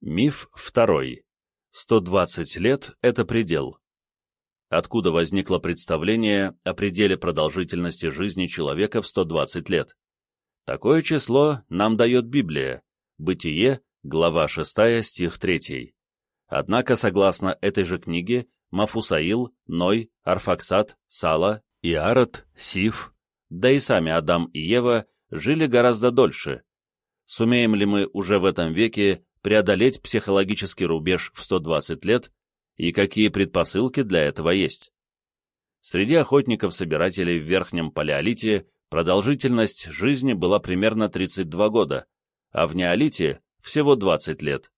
Миф второй. 120 лет – это предел. Откуда возникло представление о пределе продолжительности жизни человека в 120 лет? Такое число нам дает Библия, Бытие, глава 6, стих 3. Однако, согласно этой же книге, Мафусаил, Ной, Арфаксат, Сала, Иарот, Сиф, да и сами Адам и Ева жили гораздо дольше. Сумеем ли мы уже в этом веке преодолеть психологический рубеж в 120 лет и какие предпосылки для этого есть? Среди охотников-собирателей в Верхнем Палеолите продолжительность жизни была примерно 32 года, а в Неолите – всего 20 лет.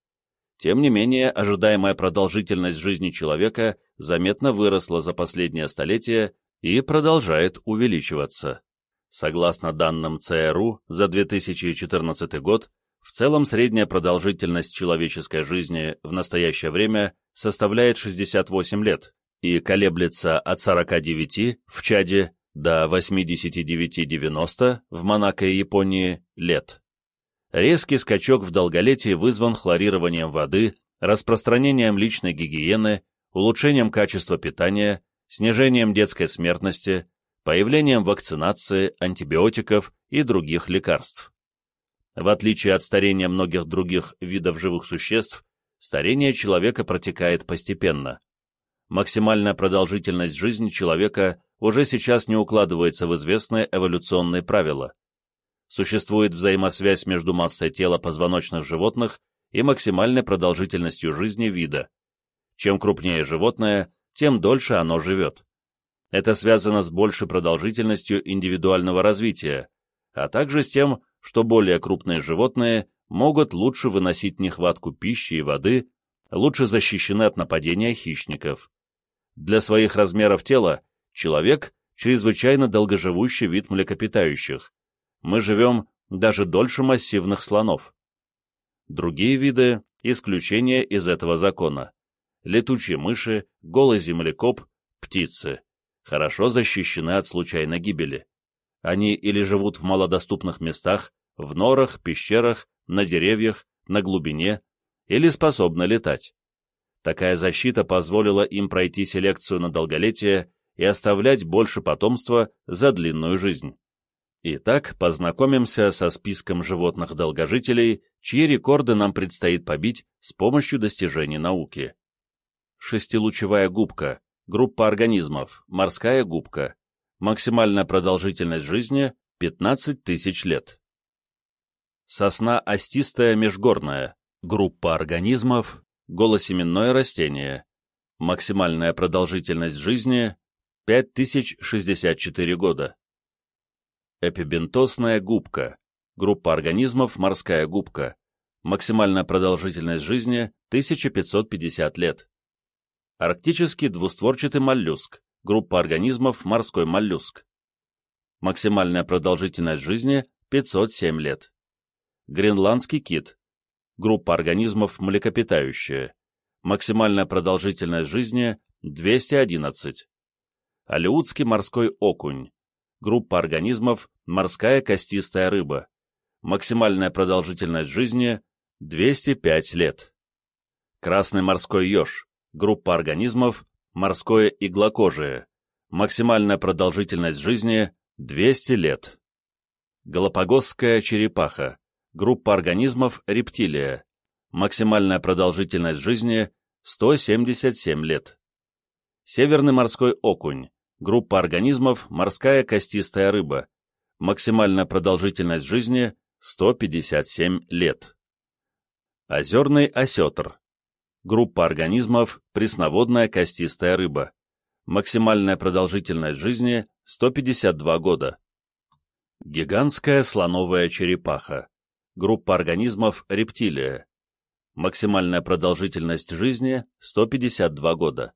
Тем не менее, ожидаемая продолжительность жизни человека заметно выросла за последнее столетие и продолжает увеличиваться. Согласно данным ЦРУ за 2014 год, в целом средняя продолжительность человеческой жизни в настоящее время составляет 68 лет и колеблется от 49 в Чаде до 89-90 в Монако и Японии лет. Резкий скачок в долголетии вызван хлорированием воды, распространением личной гигиены, улучшением качества питания, снижением детской смертности, появлением вакцинации, антибиотиков и других лекарств. В отличие от старения многих других видов живых существ, старение человека протекает постепенно. Максимальная продолжительность жизни человека уже сейчас не укладывается в известные эволюционные правила. Существует взаимосвязь между массой тела позвоночных животных и максимальной продолжительностью жизни вида. Чем крупнее животное, тем дольше оно живет. Это связано с большей продолжительностью индивидуального развития, а также с тем, что более крупные животные могут лучше выносить нехватку пищи и воды, лучше защищены от нападения хищников. Для своих размеров тела человек – чрезвычайно долгоживущий вид млекопитающих. Мы живем даже дольше массивных слонов. Другие виды – исключения из этого закона. Летучие мыши, голый землекоп, птицы – хорошо защищены от случайной гибели. Они или живут в малодоступных местах, в норах, пещерах, на деревьях, на глубине, или способны летать. Такая защита позволила им пройти селекцию на долголетие и оставлять больше потомства за длинную жизнь. Итак, познакомимся со списком животных-долгожителей, чьи рекорды нам предстоит побить с помощью достижений науки. Шестилучевая губка, группа организмов, морская губка, Максимальная продолжительность жизни – 15 тысяч лет. Сосна остистая межгорная, группа организмов, голосеменное растение. Максимальная продолжительность жизни – 5064 года. Эпибентосная губка, группа организмов морская губка. Максимальная продолжительность жизни – 1550 лет. Арктический двустворчатый моллюск, группа организмов морской моллюск. Максимальная продолжительность жизни – 507 лет. Гренландский кит, группа организмов млекопитающие. Максимальная продолжительность жизни – 211. Алиутский морской окунь, группа организмов морская костистая рыба. Максимальная продолжительность жизни – 205 лет. Красный морской еж, группа организмов морское иглокожие, максимальная продолжительность жизни – 200 лет. Галапагосская черепаха, группа организмов рептилия, максимальная продолжительность жизни – 177 лет. Северный морской окунь, группа организмов морская костистая рыба, максимальная продолжительность жизни – 157 лет. Озерный осетр, Группа организмов – пресноводная костистая рыба. Максимальная продолжительность жизни – 152 года. Гигантская слоновая черепаха. Группа организмов – рептилия. Максимальная продолжительность жизни – 152 года.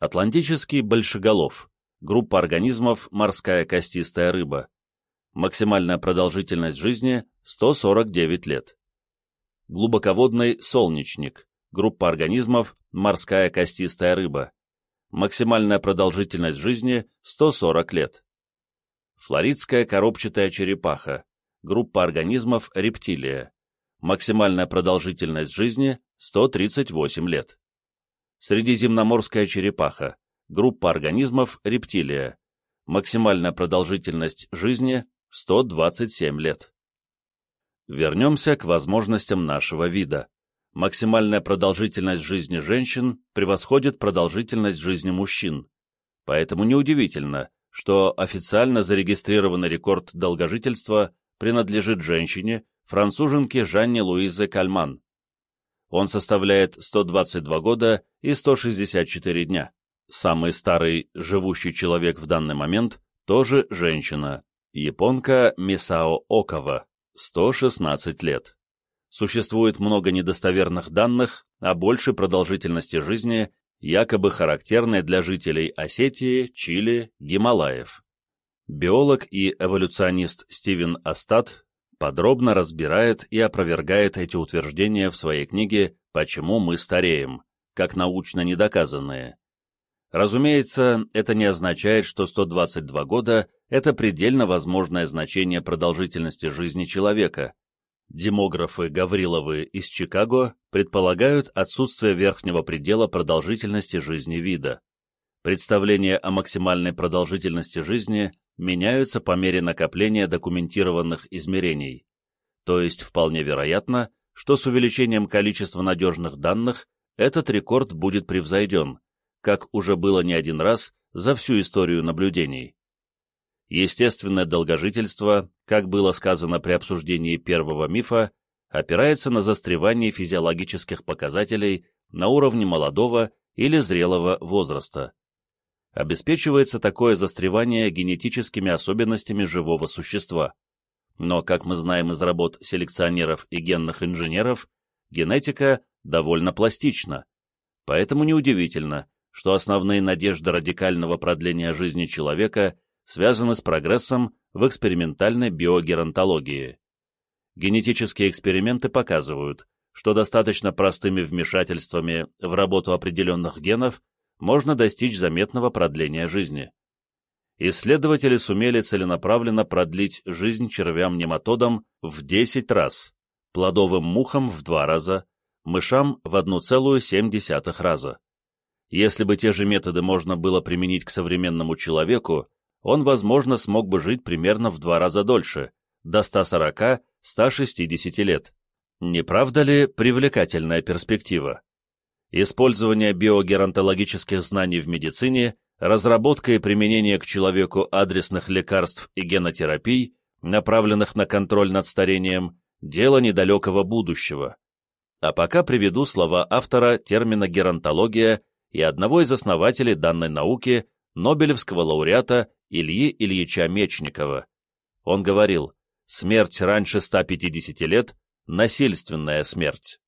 Атлантический большеголов. Группа организмов – морская костистая рыба. Максимальная продолжительность жизни – 149 лет. Глубоководный солнечник группа организмов морская костистая рыба. Максимальная продолжительность жизни 140 лет. Флоридская коробчатая черепаха, группа организмов рептилия. максимальная продолжительность жизни 138 лет. Средиземноморская черепаха, группа организмов рептилия, максимальная продолжительность жизни 127 лет. Вернемся к возможностям нашего вида. Максимальная продолжительность жизни женщин превосходит продолжительность жизни мужчин, поэтому неудивительно, что официально зарегистрированный рекорд долгожительства принадлежит женщине, француженке Жанне Луизе Кальман. Он составляет 122 года и 164 дня. Самый старый живущий человек в данный момент тоже женщина, японка Мисао Окава, 116 лет. Существует много недостоверных данных о большей продолжительности жизни, якобы характерной для жителей Осетии, Чили, Гималаев. Биолог и эволюционист Стивен Астат подробно разбирает и опровергает эти утверждения в своей книге «Почему мы стареем», как научно недоказанные. Разумеется, это не означает, что 122 года – это предельно возможное значение продолжительности жизни человека. Демографы Гавриловы из Чикаго предполагают отсутствие верхнего предела продолжительности жизни вида. Представления о максимальной продолжительности жизни меняются по мере накопления документированных измерений. То есть вполне вероятно, что с увеличением количества надежных данных этот рекорд будет превзойден, как уже было не один раз за всю историю наблюдений. Естественное долгожительство, как было сказано при обсуждении первого мифа, опирается на застревание физиологических показателей на уровне молодого или зрелого возраста. Обеспечивается такое застревание генетическими особенностями живого существа. Но, как мы знаем из работ селекционеров и генных инженеров, генетика довольно пластична, поэтому неудивительно, что основные надежды радикального продления жизни человека связаны с прогрессом в экспериментальной биогеронтологии. Генетические эксперименты показывают, что достаточно простыми вмешательствами в работу определенных генов можно достичь заметного продления жизни. Исследователи сумели целенаправленно продлить жизнь червям-нематодам в 10 раз, плодовым мухам в 2 раза, мышам в 1,7 раза. Если бы те же методы можно было применить к современному человеку, он, возможно, смог бы жить примерно в два раза дольше, до 140-160 лет. Не правда ли привлекательная перспектива? Использование биогеронтологических знаний в медицине, разработка и применение к человеку адресных лекарств и генотерапий, направленных на контроль над старением, дело недалекого будущего. А пока приведу слова автора термина геронтология и одного из основателей данной науки, Нобелевского лауреата Ильи Ильича Мечникова. Он говорил, смерть раньше 150 лет – насильственная смерть.